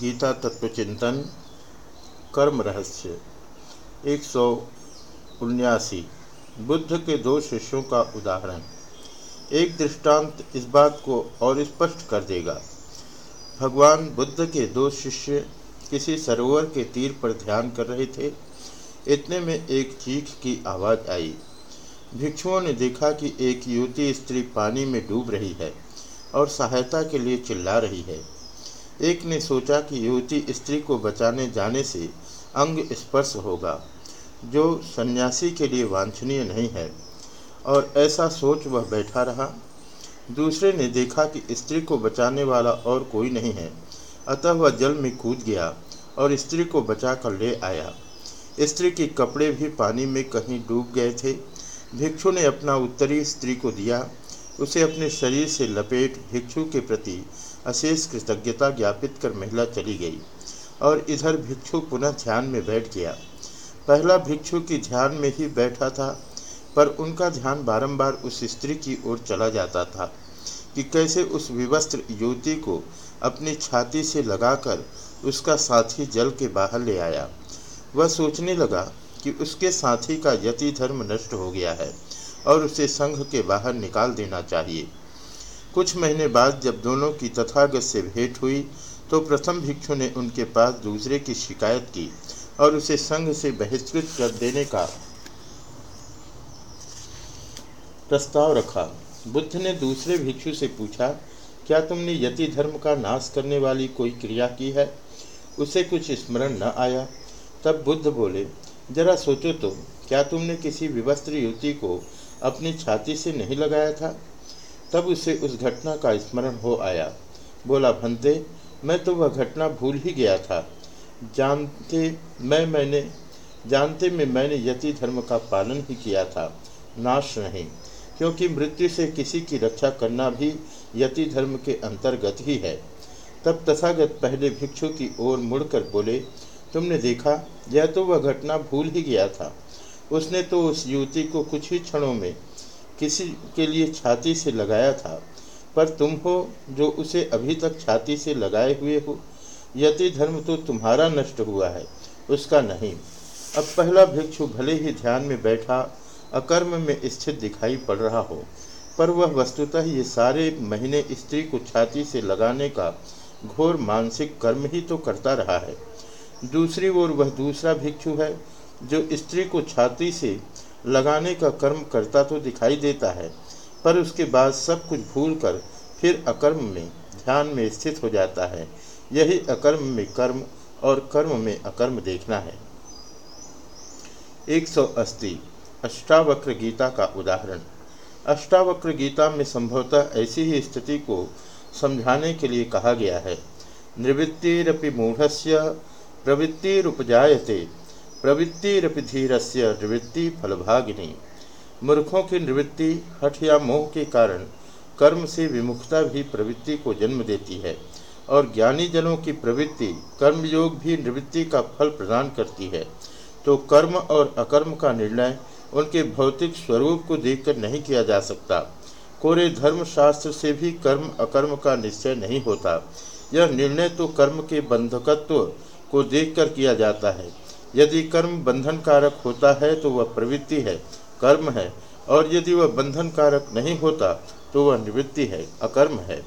गीता तत्वचिंतन कर्म रहस्य, एक सौ उन्यासी। बुद्ध के दो शिष्यों का उदाहरण। एक दृष्टांत इस बात को और स्पष्ट कर देगा। भगवान बुद्ध के दो शिष्य किसी सरोवर के तीर पर ध्यान कर रहे थे। इतने में एक चीख की आवाज़ आई। भिक्षुओं ने देखा कि एक युवती स्त्री पानी में डूब रही है और सहायता के लिए चिल्ला रही है। एक ने सोचा कि युवती स्त्री को बचाने जाने से अंग स्पर्श होगा, जो सन्यासी के लिए वांछनीय नहीं है। और ऐसा सोच वह बैठा रहा। दूसरे ने देखा कि स्त्री को बचाने वाला और कोई नहीं है। अतः वह जल में कूद गया और स्त्री को बचा कर ले आया। स्त्री के कपड़े भी पानी में कहीं डूब गए थे। भिक्षु ने अपना उत्तरी स्त्री को दिया। उसे अपने शरीर से लपेट भिक्षु के प्रति अशेष कृतज्ञता ज्ञापित कर महिला चली गई और इधर भिक्षु पुनः ध्यान में बैठ गया। पहला भिक्षु की ध्यान में ही बैठा था, पर उनका ध्यान बारंबार उस स्त्री की ओर चला जाता था कि कैसे उस विवस्त्र युवती को अपनी छाती से लगाकर उसका साथी जल के बाहर ले आया। वह सोचने लगा कि उसके साथी का यति धर्म नष्ट हो गया है और उसे संघ के बाहर निकाल देना चाहिए। कुछ महीने बाद जब दोनों की तथागत से भेंट हुई तो प्रथम भिक्षु ने उनके पास दूसरे की शिकायत की और उसे संघ से बहिष्कृत कर देने का प्रस्ताव रखा। बुद्ध ने दूसरे भिक्षु से पूछा, क्या तुमने यति धर्म का नाश करने वाली कोई क्रिया की है? उसे कुछ स्मरण न आया? तब बुद्ध बोले, जरा सोचो तो क्या तुमने किसी विवस्त्र युवती को अपनी छाती से नहीं लगाया था? तब उसे उस घटना का स्मरण हो आया। बोला भंते मैं तो वह घटना भूल ही गया था। जानते मैं मैंने, जानते में मैंने यति धर्म का पालन ही किया था। नाश नहीं, क्योंकि मृत्यु से किसी की रक्षा करना भी यति धर्म के अंतर्गत ही है। तब तथागत पहले भिक्षु की ओर मुड़कर बोले, तुमने देखा, यह तो वह घटना भूल ही गया था। उसने तो उस युवती को कुछ ही क्षणों में किसी के लिए छाती से लगाया था, पर तुम हो जो उसे अभी तक छाती से लगाए हुए हो। यति धर्म तो तुम्हारा नष्ट हुआ है, उसका नहीं। अब पहला भिक्षु भले ही ध्यान में बैठा, अकर्म में स्थित दिखाई पड़ रहा हो, पर वह वस्तुतः ये सारे महीने स्त्री को छाती से लगाने का घोर मानसिक कर्म ही तो करता रहा है। दूसरी ओर वह दूसरा भिक्षु है, जो स्त्री को छाती से लगाने का कर्म करता तो दिखाई देता है, पर उसके बाद सब कुछ भूल कर फिर अकर्म में, ध्यान में स्थित हो जाता है। यही अकर्म में कर्म और कर्म में अकर्म देखना है। एक सौ अस्सी, अष्टावक्र गीता का उदाहरण। अष्टावक्र गीता में संभवतः ऐसी ही स्थिति को समझाने के लिए कहा गया है। निवृत्तिरपि मूढ़स्य, प्रवृत्तिरुपजायते। प्रवृत्तिरपि धीरस्य निवृत्ति फलभागिनी। मूर्खों की निवृत्ति, हठ या मोह के कारण कर्म से विमुखता भी प्रवृत्ति को जन्म देती है और ज्ञानी जनों की प्रवृत्ति कर्मयोग भी निवृत्ति का फल प्रदान करती है। तो कर्म और अकर्म का निर्णय उनके भौतिक स्वरूप को देखकर नहीं किया जा सकता। कोरे धर्मशास्त्र से भी कर्म, अकर्म का निश्चय नहीं होता। यह निर्णय तो कर्म के बंधकत्व को देखकर किया जाता है। यदि कर्म बंधन कारक होता है तो वह प्रवृत्ति है, कर्म है, और यदि वह बंधन कारक नहीं होता तो वह निवृत्ति है, अकर्म है।